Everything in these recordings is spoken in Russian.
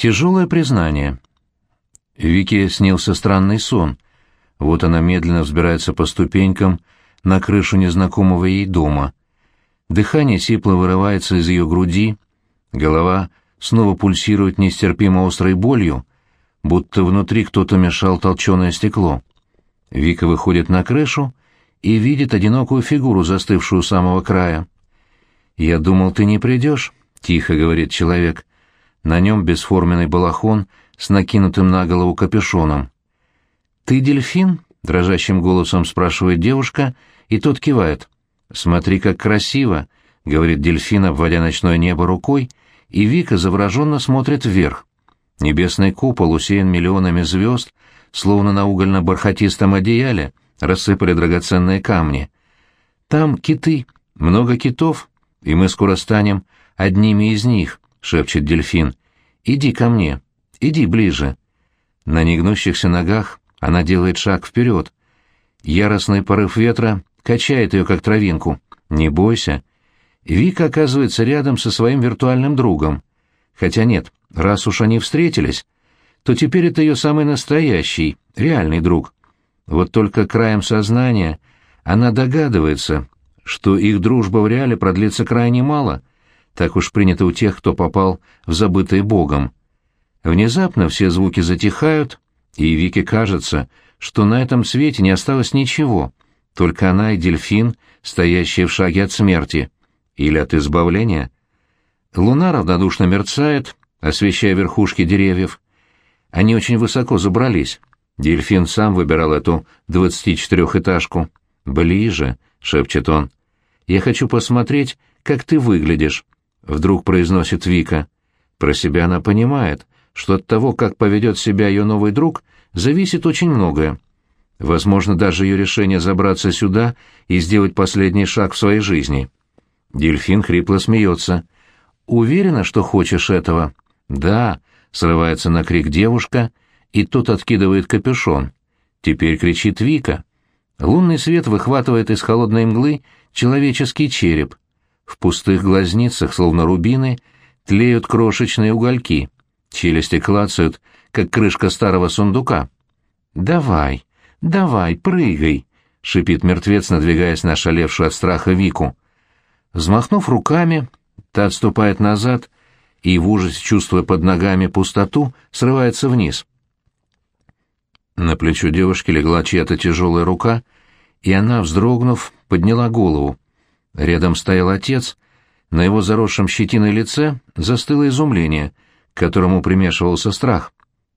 Тяжелое признание. Вике снился странный сон. Вот она медленно взбирается по ступенькам на крышу незнакомого ей дома. Дыхание сипло вырывается из ее груди, голова снова пульсирует нестерпимо острой болью, будто внутри кто-то мешал толченое стекло. Вика выходит на крышу и видит одинокую фигуру, застывшую у самого края. «Я думал, ты не придешь», — тихо говорит человек. На нем бесформенный балахон с накинутым на голову капюшоном. «Ты дельфин?» — дрожащим голосом спрашивает девушка, и тот кивает. «Смотри, как красиво!» — говорит дельфин, обводя ночное небо рукой, и Вика завороженно смотрит вверх. Небесный купол усеян миллионами звезд, словно на угольно-бархатистом одеяле рассыпали драгоценные камни. Там киты, много китов, и мы скоро станем одними из них, — шепчет дельфин. Иди ко мне, иди ближе. На негнущихся ногах она делает шаг вперед. Яростный порыв ветра качает ее, как травинку. Не бойся. Вика оказывается рядом со своим виртуальным другом. Хотя нет, раз уж они встретились, то теперь это ее самый настоящий, реальный друг. Вот только краем сознания она догадывается, что их дружба в реале продлится крайне мало. Так уж принято у тех, кто попал в забытое Богом. Внезапно все звуки затихают, и Вике кажется, что на этом свете не осталось ничего, только она и дельфин, стоящие в шаге от смерти. Или от избавления. Луна равнодушно мерцает, освещая верхушки деревьев. Они очень высоко забрались. Дельфин сам выбирал эту двадцатичетырехэтажку. «Ближе», — шепчет он. «Я хочу посмотреть, как ты выглядишь», — вдруг произносит Вика. Про себя она понимает, что от того, как поведет себя ее новый друг, зависит очень многое. Возможно, даже ее решение забраться сюда и сделать последний шаг в своей жизни. Дельфин хрипло смеется. «Уверена, что хочешь этого?» «Да», — срывается на крик девушка, и тут откидывает капюшон. Теперь кричит Вика. Лунный свет выхватывает из холодной мглы человеческий череп. В пустых глазницах, словно рубины, тлеют крошечные угольки. Челюсти клацают, как крышка старого сундука. «Давай, давай, прыгай!» — шипит мертвец, надвигаясь на шалевшую от страха Вику. Взмахнув руками, та отступает назад и, в ужасе чувствуя под ногами пустоту, срывается вниз. На плечо девушки легла чья-то тяжелая рука, и она, вздрогнув, подняла голову. Рядом стоял отец, на его заросшем щетиной лице застыло изумление, к которому примешивался страх.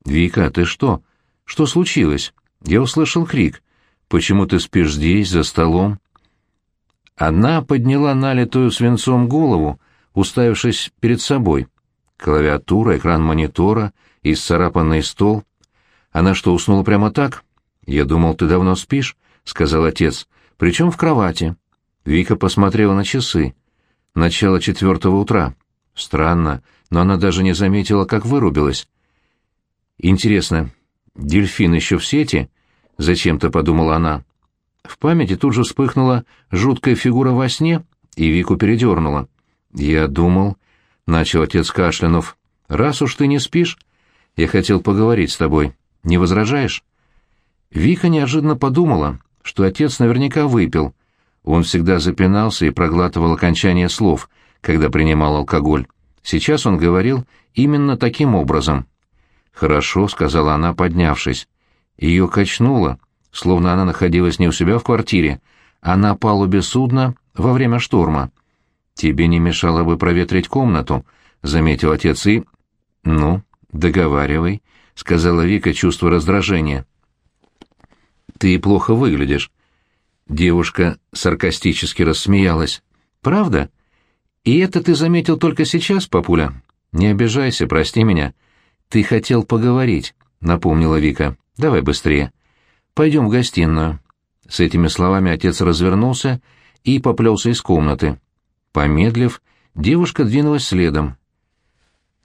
«Вика, ты что? Что случилось? Я услышал крик. Почему ты спишь здесь, за столом?» Она подняла налитую свинцом голову, уставившись перед собой. Клавиатура, экран монитора, исцарапанный стол. Она что, уснула прямо так? «Я думал, ты давно спишь», — сказал отец. «Причем в кровати». Вика посмотрела на часы. Начало четвертого утра. Странно, но она даже не заметила, как вырубилась. «Интересно, дельфин еще в сети?» — зачем-то подумала она. В памяти тут же вспыхнула жуткая фигура во сне, и Вику передернула. «Я думал...» — начал отец Кашлянов. «Раз уж ты не спишь, я хотел поговорить с тобой. Не возражаешь?» Вика неожиданно подумала, что отец наверняка выпил. Он всегда запинался и проглатывал окончание слов, когда принимал алкоголь. Сейчас он говорил именно таким образом. «Хорошо», — сказала она, поднявшись. Ее качнуло, словно она находилась не у себя в квартире, а на палубе судна во время шторма. «Тебе не мешало бы проветрить комнату», — заметил отец и... «Ну, договаривай», — сказала Вика, чувствуя раздражение. «Ты плохо выглядишь». Девушка саркастически рассмеялась. «Правда? И это ты заметил только сейчас, папуля? Не обижайся, прости меня. Ты хотел поговорить», — напомнила Вика. «Давай быстрее». Пойдем в гостиную». С этими словами отец развернулся и поплелся из комнаты. Помедлив, девушка двинулась следом.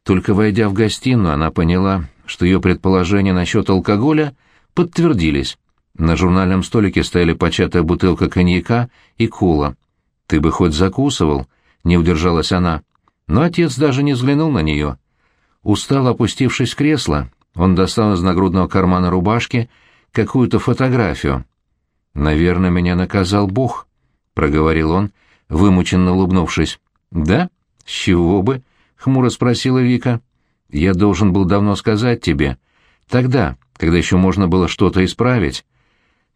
Только войдя в гостиную, она поняла, что ее предположения насчет алкоголя подтвердились. На журнальном столике стояли початая бутылка коньяка и кола. «Ты бы хоть закусывал», — не удержалась она. Но отец даже не взглянул на нее. Устало опустившись в кресло, он достал из нагрудного кармана рубашки какую-то фотографию. «Наверное, меня наказал Бог», — проговорил он, вымученно улыбнувшись. «Да? С чего бы?» — хмуро спросила Вика. «Я должен был давно сказать тебе. Тогда, когда еще можно было что-то исправить.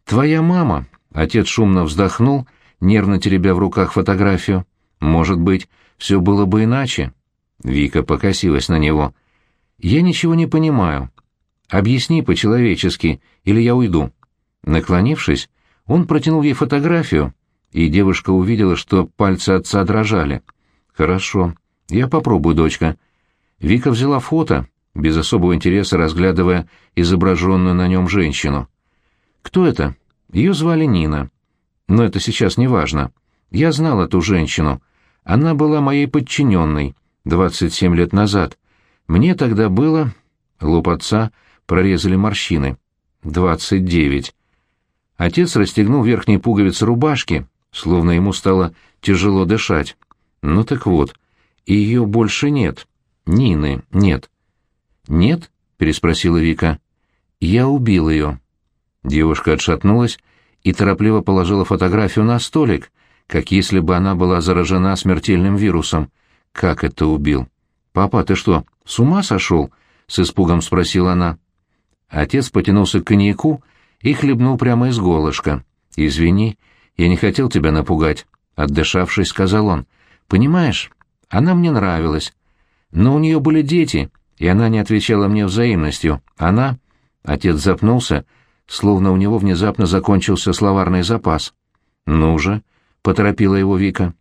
Твоя мама...» — отец шумно вздохнул, нервно теребя в руках фотографию. «Может быть, все было бы иначе?» Вика покосилась на него. «Я ничего не понимаю. Объясни по-человечески, или я уйду». Наклонившись, он протянул ей фотографию, и девушка увидела, что пальцы отца дрожали. «Хорошо. Я попробую, дочка». Вика взяла фото, без особого интереса разглядывая изображенную на нем женщину. «Кто это?» Ее звали Нина. Но это сейчас не важно. Я знал эту женщину. Она была моей подчиненной 27 лет назад. Мне тогда было... Лоб отца прорезали морщины. Двадцать девять. Отец расстегнул верхние пуговицы рубашки, словно ему стало тяжело дышать. Ну так вот, ее больше нет. Нины нет. «Нет?» — переспросила Вика. «Я убил ее». Девушка отшатнулась и торопливо положила фотографию на столик, как если бы она была заражена смертельным вирусом. «Как это убил?» «Папа, ты что, с ума сошел?» — с испугом спросила она. Отец потянулся к коньяку и хлебнул прямо из голышка. «Извини, я не хотел тебя напугать», — отдышавшись, сказал он. «Понимаешь, она мне нравилась. Но у нее были дети, и она не отвечала мне взаимностью. Она...» Отец запнулся, словно у него внезапно закончился словарный запас. «Ну же», — поторопила его Вика.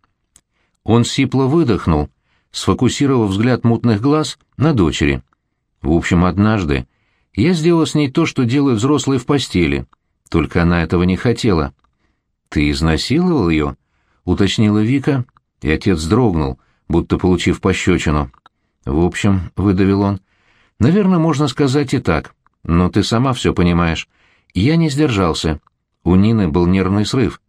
Он сипло выдохнул, сфокусировав взгляд мутных глаз на дочери. В общем, однажды я сделал с ней то, что делают взрослые в постели, только она этого не хотела. «Ты изнасиловал ее?» — уточнила Вика, и отец дрогнул, будто получив пощечину. «В общем», — выдавил он, — «наверное, можно сказать и так, но ты сама все понимаешь. Я не сдержался. У Нины был нервный срыв.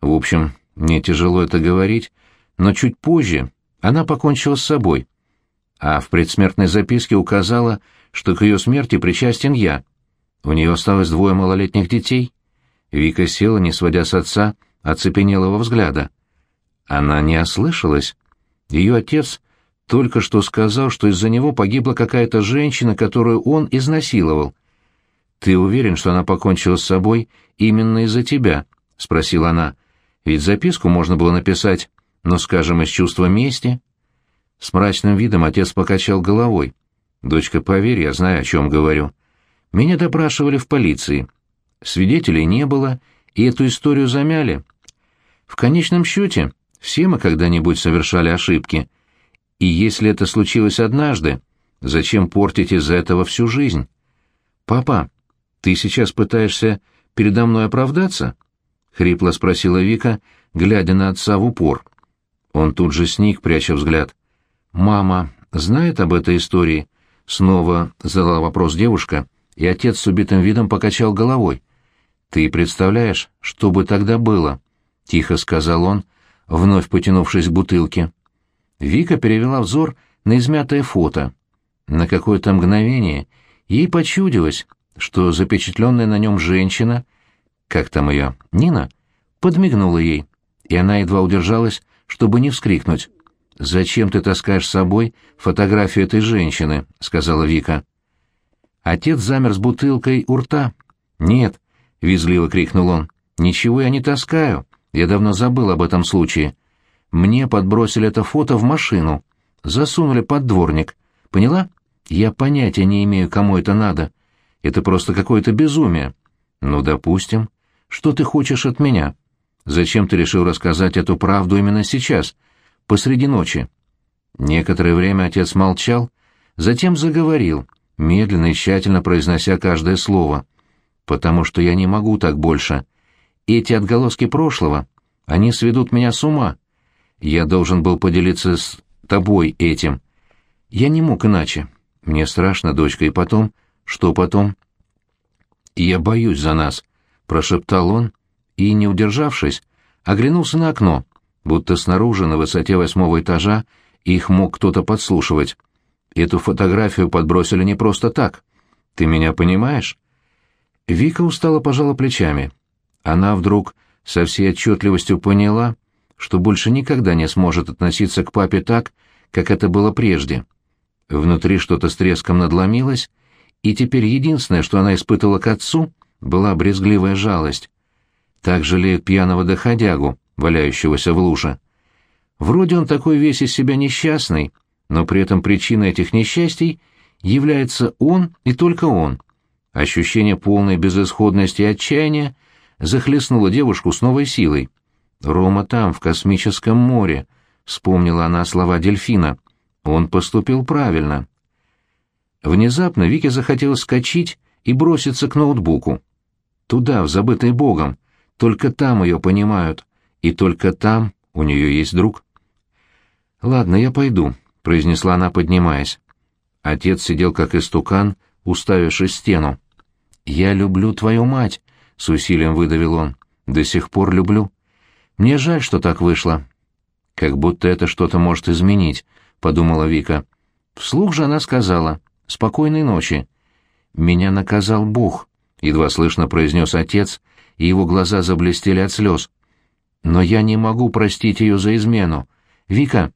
В общем, мне тяжело это говорить, но чуть позже она покончила с собой. А в предсмертной записке указала, что к ее смерти причастен я. У нее осталось двое малолетних детей. Вика села, не сводя с отца, оцепенелого взгляда. Она не ослышалась. Ее отец только что сказал, что из-за него погибла какая-то женщина, которую он изнасиловал. «Ты уверен, что она покончила с собой именно из-за тебя?» — спросила она. «Ведь записку можно было написать, но, скажем, из чувства мести». С мрачным видом отец покачал головой. «Дочка, поверь, я знаю, о чем говорю. Меня допрашивали в полиции. Свидетелей не было, и эту историю замяли. В конечном счете, все мы когда-нибудь совершали ошибки. И если это случилось однажды, зачем портить из-за этого всю жизнь? Папа, ты сейчас пытаешься передо мной оправдаться? Хрипло спросила Вика, глядя на отца в упор. Он тут же сник, пряча взгляд. Мама знает об этой истории? Снова задала вопрос девушка, и отец с убитым видом покачал головой. «Ты представляешь, что бы тогда было?» — тихо сказал он, вновь потянувшись к бутылке. Вика перевела взор на измятое фото. На какое-то мгновение ей почудилось, что запечатленная на нем женщина, как там ее, Нина, подмигнула ей, и она едва удержалась, чтобы не вскрикнуть. «Зачем ты таскаешь с собой фотографию этой женщины?» — сказала Вика. Отец замер с бутылкой у рта. «Нет», — визгливо крикнул он, — «ничего я не таскаю. Я давно забыл об этом случае. Мне подбросили это фото в машину, засунули под дворник. Поняла? Я понятия не имею, кому это надо. Это просто какое-то безумие. Ну, допустим. Что ты хочешь от меня? Зачем ты решил рассказать эту правду именно сейчас?» посреди ночи. Некоторое время отец молчал, затем заговорил, медленно и тщательно произнося каждое слово. «Потому что я не могу так больше. Эти отголоски прошлого, они сведут меня с ума. Я должен был поделиться с тобой этим. Я не мог иначе. Мне страшно, дочка, и потом... Что потом?» «Я боюсь за нас», — прошептал он, и, не удержавшись, оглянулся на окно, будто снаружи на высоте восьмого этажа их мог кто-то подслушивать. Эту фотографию подбросили не просто так. Ты меня понимаешь?» Вика устало пожала плечами. Она вдруг со всей отчетливостью поняла, что больше никогда не сможет относиться к папе так, как это было прежде. Внутри что-то с треском надломилось, и теперь единственное, что она испытывала к отцу, была брезгливая жалость. Так жалеют пьяного доходягу, валяющегося в луже. Вроде он такой весь из себя несчастный, но при этом причиной этих несчастий является он и только он. Ощущение полной безысходности и отчаяния захлестнуло девушку с новой силой. «Рома там, в космическом море», — вспомнила она слова дельфина. «Он поступил правильно». Внезапно Вике захотелось скочить и броситься к ноутбуку. Туда, в забытый богом. Только там ее понимают. И только там у нее есть друг. «Ладно, я пойду», — произнесла она, поднимаясь. Отец сидел как истукан, уставившись в стену. «Я люблю твою мать», — с усилием выдавил он. «До сих пор люблю. Мне жаль, что так вышло». «Как будто это что-то может изменить», — подумала Вика. Вслух же она сказала «Спокойной ночи». «Меня наказал Бог», — едва слышно произнес отец, и его глаза заблестели от слез. «Но я не могу простить ее за измену. Вика,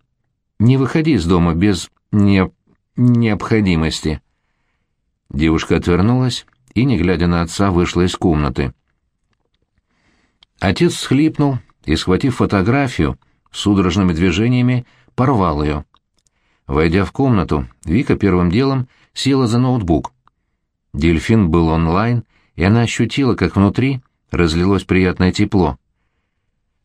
не выходи из дома без не... необходимости». Девушка отвернулась и, не глядя на отца, вышла из комнаты. Отец схлипнул и, схватив фотографию, судорожными движениями порвал ее. Войдя в комнату, Вика первым делом села за ноутбук. Дельфин был онлайн, и она ощутила, как внутри разлилось приятное тепло.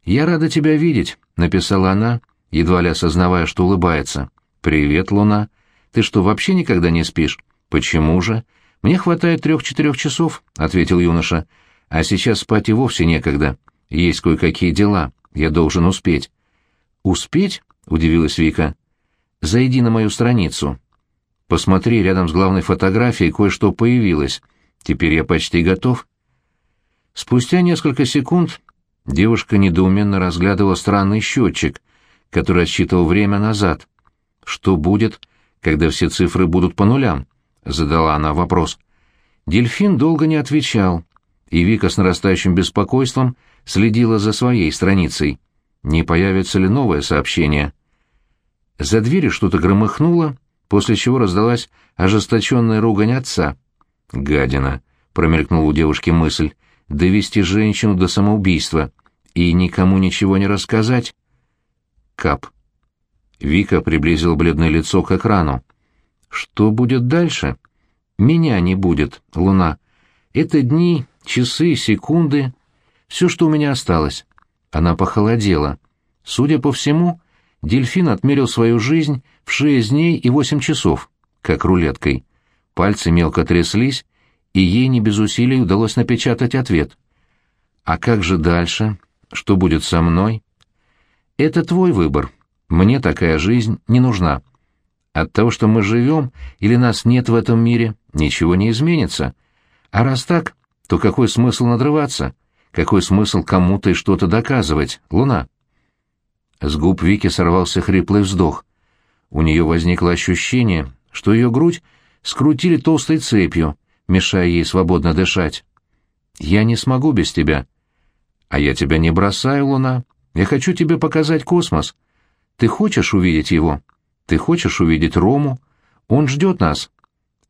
«Я рада тебя видеть», — написала она, едва ли осознавая, что улыбается. «Привет, Луна. Ты что, вообще никогда не спишь?» «Почему же?» «Мне хватает трех-четырех часов», — ответил юноша. «А сейчас спать и вовсе некогда. Есть кое-какие дела. Я должен успеть». «Успеть?» — удивилась Вика. «Зайди на мою страницу. Посмотри, рядом с главной фотографией кое-что появилось. Теперь я почти готов». Спустя несколько секунд девушка недоуменно разглядывала странный счетчик, который отсчитывал время назад. Что будет, когда все цифры будут по нулям? — задала она вопрос. Дельфин долго не отвечал, и Вика с нарастающим беспокойством следила за своей страницей. Не появится ли новое сообщение? За дверью что-то громыхнуло, после чего раздалась ожесточенная ругань отца. «Гадина!» — промелькнула у девушки мысль. «Довести женщину до самоубийства и никому ничего не рассказать?» Кап. Вика приблизила бледное лицо к экрану. Что будет дальше? Меня не будет, Луна. Это дни, часы, секунды. Все, что у меня осталось. Она похолодела. Судя по всему, дельфин отмерил свою жизнь в шесть дней и восемь часов, как рулеткой. Пальцы мелко тряслись, и ей не без усилий удалось напечатать ответ. «А как же дальше? Что будет со мной?» «Это твой выбор. Мне такая жизнь не нужна. От того, что мы живем или нас нет в этом мире, ничего не изменится. А раз так, то какой смысл надрываться? Какой смысл кому-то и что-то доказывать, Луна? С губ Вики сорвался хриплый вздох. У нее возникло ощущение, что ее грудь скрутили толстой цепью, мешая ей свободно дышать. «Я не смогу без тебя». «А я тебя не бросаю, Луна. Я хочу тебе показать космос. Ты хочешь увидеть его?» Ты хочешь увидеть Рому? Он ждет нас».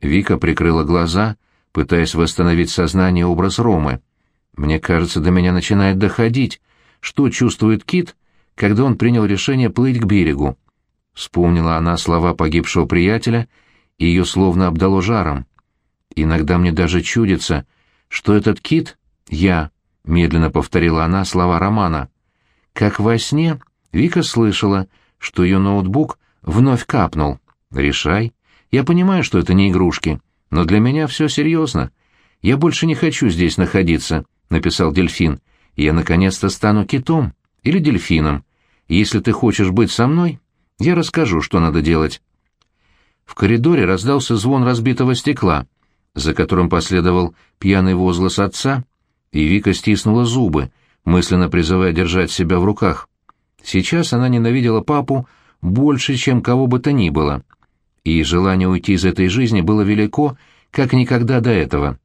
Вика прикрыла глаза, пытаясь восстановить сознание образ Ромы. «Мне кажется, до меня начинает доходить, что чувствует Кит, когда он принял решение плыть к берегу». Вспомнила она слова погибшего приятеля, и ее словно обдало жаром. «Иногда мне даже чудится, что этот Кит — я», — медленно повторила она слова Романа. Как во сне Вика слышала, что ее ноутбук вновь капнул. «Решай. Я понимаю, что это не игрушки, но для меня все серьезно. Я больше не хочу здесь находиться», — написал дельфин. «Я наконец-то стану китом или дельфином. Если ты хочешь быть со мной, я расскажу, что надо делать». В коридоре раздался звон разбитого стекла, за которым последовал пьяный возглас отца, и Вика стиснула зубы, мысленно призывая держать себя в руках. Сейчас она ненавидела папу больше, чем кого бы то ни было. и желание уйти из этой жизни было велико, как никогда до этого.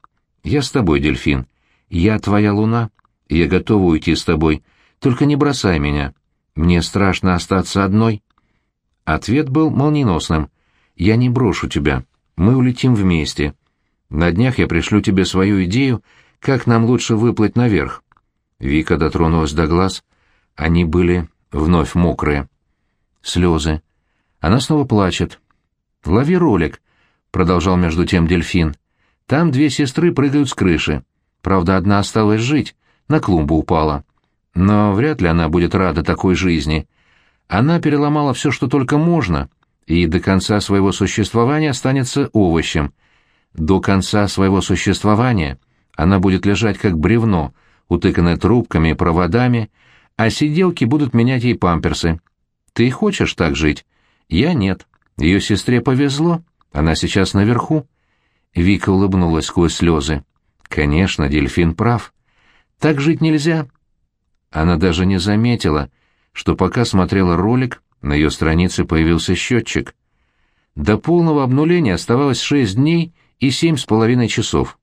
Я с тобой, дельфин. Я твоя луна. Я готова уйти с тобой. Только не бросай меня. Мне страшно остаться одной. Ответ был молниеносным. Я не брошу тебя. Мы улетим вместе. На днях я пришлю тебе свою идею, как нам лучше выплыть наверх. Вика дотронулась до глаз. Они были вновь мокрые. Слезы. Она снова плачет. «Лови ролик», — продолжал между тем дельфин. «Там две сестры прыгают с крыши. Правда, одна осталась жить, на клумбу упала. Но вряд ли она будет рада такой жизни. Она переломала все, что только можно, и до конца своего существования останется овощем. До конца своего существования она будет лежать как бревно, утыканное трубками и проводами, а сиделки будут менять ей памперсы. Ты хочешь так жить? Я нет. Ее сестре повезло, она сейчас наверху. Вика улыбнулась сквозь слезы. Конечно, дельфин прав. Так жить нельзя. Она даже не заметила, что пока смотрела ролик, на ее странице появился счетчик. До полного обнуления оставалось шесть дней и семь с половиной часов.